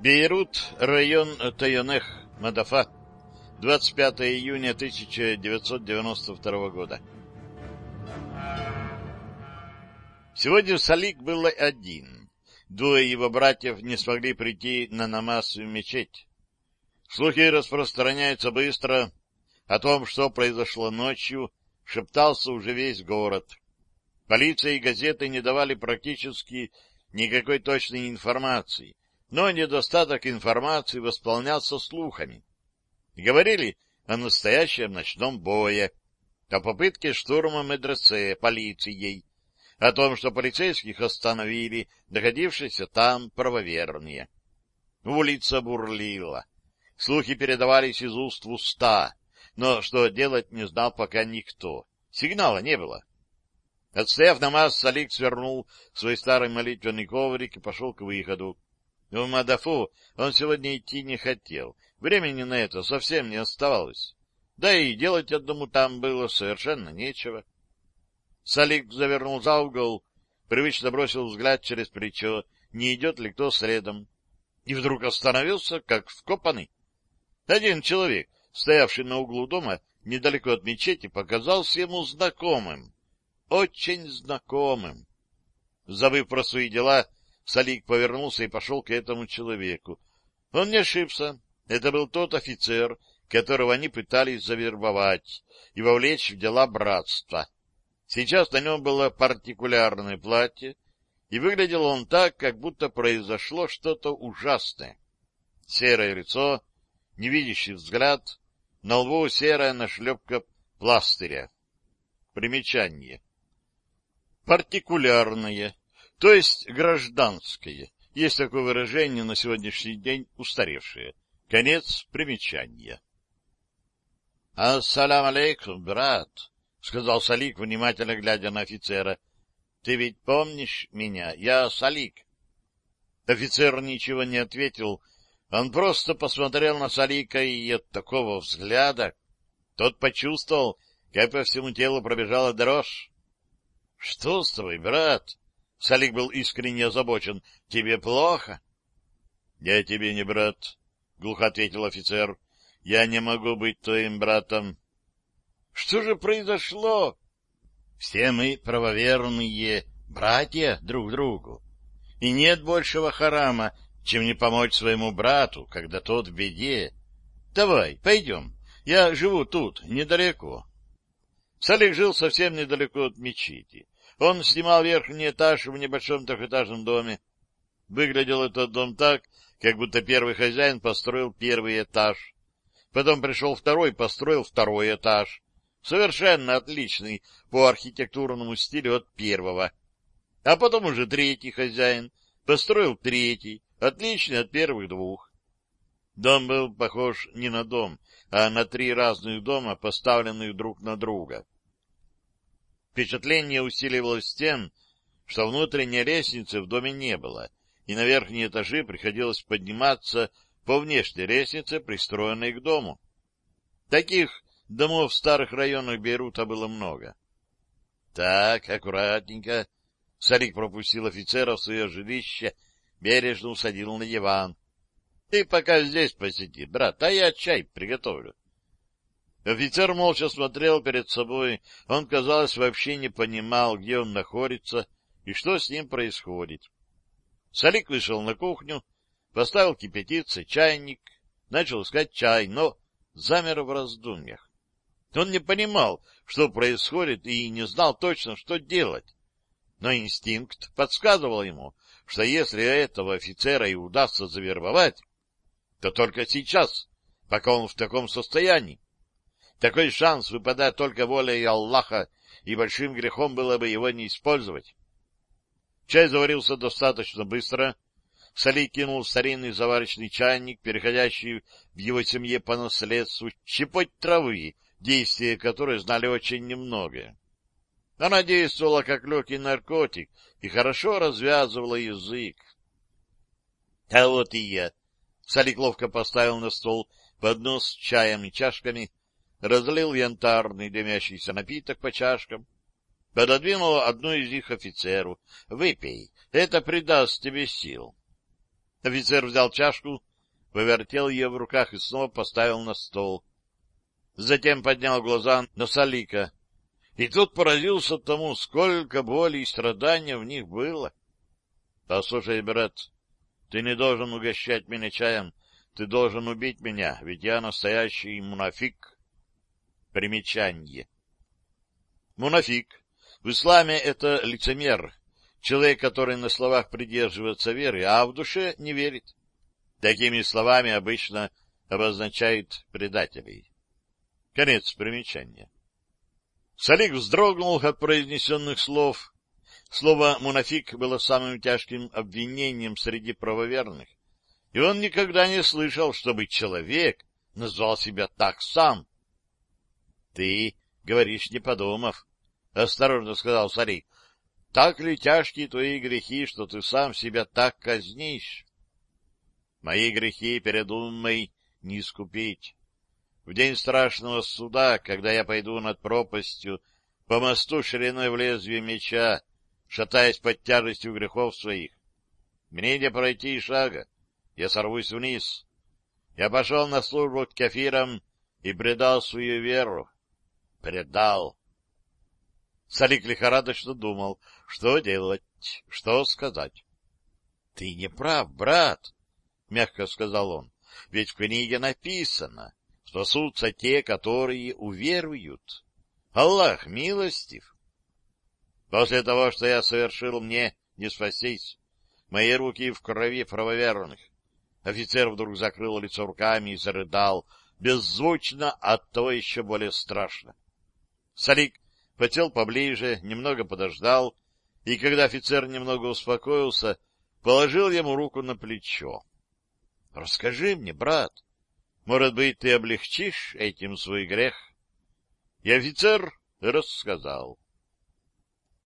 Бейрут, район Тайонех, Мадафа, 25 июня 1992 года. Сегодня Салик был один. Двое его братьев не смогли прийти на намаз в мечеть. Слухи распространяются быстро. О том, что произошло ночью, шептался уже весь город. Полиция и газеты не давали практически никакой точной информации, но недостаток информации восполнялся слухами. Говорили о настоящем ночном бое, о попытке штурма медресе полицией, о том, что полицейских остановили находившиеся там правоверные. Улица бурлила. Слухи передавались из уст в уста, но что делать не знал пока никто. Сигнала не было. Отстояв намаз, Салик свернул свой старый молитвенный коврик и пошел к выходу. В Мадафу он сегодня идти не хотел. Времени на это совсем не оставалось. Да и делать одному там было совершенно нечего. Салик завернул за угол, привычно бросил взгляд через плечо, не идет ли кто следом. И вдруг остановился, как вкопанный. Один человек, стоявший на углу дома, недалеко от мечети, показался ему знакомым. Очень знакомым. Забыв про свои дела, Салик повернулся и пошел к этому человеку. Он не ошибся. Это был тот офицер, которого они пытались завербовать и вовлечь в дела братства. Сейчас на нем было партикулярное платье, и выглядел он так, как будто произошло что-то ужасное. Серое лицо, невидящий взгляд, на лбу серая нашлепка пластыря. Примечание. Партикулярное то есть гражданское. Есть такое выражение на сегодняшний день устаревшее. Конец примечания. — Ассалам алейкум, брат, — сказал Салик, внимательно глядя на офицера. — Ты ведь помнишь меня? Я Салик. Офицер ничего не ответил. Он просто посмотрел на Салика, и от такого взгляда тот почувствовал, как по всему телу пробежала дрожь. — Что с тобой, брат? Салик был искренне озабочен. — Тебе плохо? — Я тебе не брат, — глухо ответил офицер. — Я не могу быть твоим братом. — Что же произошло? — Все мы правоверные братья друг другу. И нет большего харама, чем не помочь своему брату, когда тот в беде. Давай, пойдем. Я живу тут, недалеко. Салик жил совсем недалеко от мечети. Он снимал верхний этаж в небольшом трехэтажном доме. Выглядел этот дом так, как будто первый хозяин построил первый этаж. Потом пришел второй, построил второй этаж. Совершенно отличный по архитектурному стилю от первого. А потом уже третий хозяин построил третий, отличный от первых двух. Дом был похож не на дом, а на три разных дома, поставленных друг на друга. Впечатление усиливалось тем, что внутренней лестницы в доме не было, и на верхние этажи приходилось подниматься по внешней лестнице, пристроенной к дому. Таких домов в старых районах Бейрута было много. — Так, аккуратненько. Сарик пропустил офицера в свое жилище, бережно усадил на диван. — Ты пока здесь посиди, брат, а я чай приготовлю. Офицер молча смотрел перед собой. Он, казалось, вообще не понимал, где он находится и что с ним происходит. Салик вышел на кухню, поставил кипятиться чайник, начал искать чай, но замер в раздумьях. Он не понимал, что происходит, и не знал точно, что делать. Но инстинкт подсказывал ему, что если этого офицера и удастся завербовать, то только сейчас, пока он в таком состоянии. Такой шанс выпадает только волей Аллаха, и большим грехом было бы его не использовать. Чай заварился достаточно быстро. Сали кинул старинный заварочный чайник, переходящий в его семье по наследству, щепоть травы, действия которой знали очень немного. Она действовала как легкий наркотик и хорошо развязывала язык. — А вот и я. Салик ловко поставил на стол поднос с чаем и чашками, разлил янтарный дымящийся напиток по чашкам, пододвинул одну из них офицеру. — Выпей, это придаст тебе сил. Офицер взял чашку, повертел ее в руках и снова поставил на стол. Затем поднял глаза на Салика. И тут поразился тому, сколько боли и страдания в них было. — Послушай, брат, ты не должен угощать меня чаем, ты должен убить меня, ведь я настоящий мунафик. Примечание. Мунафик. В исламе это лицемер, человек, который на словах придерживается веры, а в душе не верит. Такими словами обычно обозначают предателей. Конец примечания. Салик вздрогнул от произнесенных слов. Слово «мунафик» было самым тяжким обвинением среди правоверных, и он никогда не слышал, чтобы человек назвал себя так сам. — Ты говоришь, не подумав, — осторожно сказал Салик. — Так ли тяжкие твои грехи, что ты сам себя так казнишь? Мои грехи перед умой не искупить. В день страшного суда, когда я пойду над пропастью по мосту шириной в лезвие меча, шатаясь под тяжестью грехов своих, мне не пройти и шага, я сорвусь вниз. Я пошел на службу к кефирам и предал свою веру. Предал. Салик лихорадочно думал, что делать, что сказать. — Ты не прав, брат, — мягко сказал он, — ведь в книге написано, спасутся те, которые уверуют. Аллах милостив. После того, что я совершил, мне не спастись. Мои руки в крови правоверных. Офицер вдруг закрыл лицо руками и зарыдал, беззвучно, а то еще более страшно. Салик потел поближе, немного подождал, и когда офицер немного успокоился, положил ему руку на плечо. — Расскажи мне, брат, может быть, ты облегчишь этим свой грех? И офицер рассказал.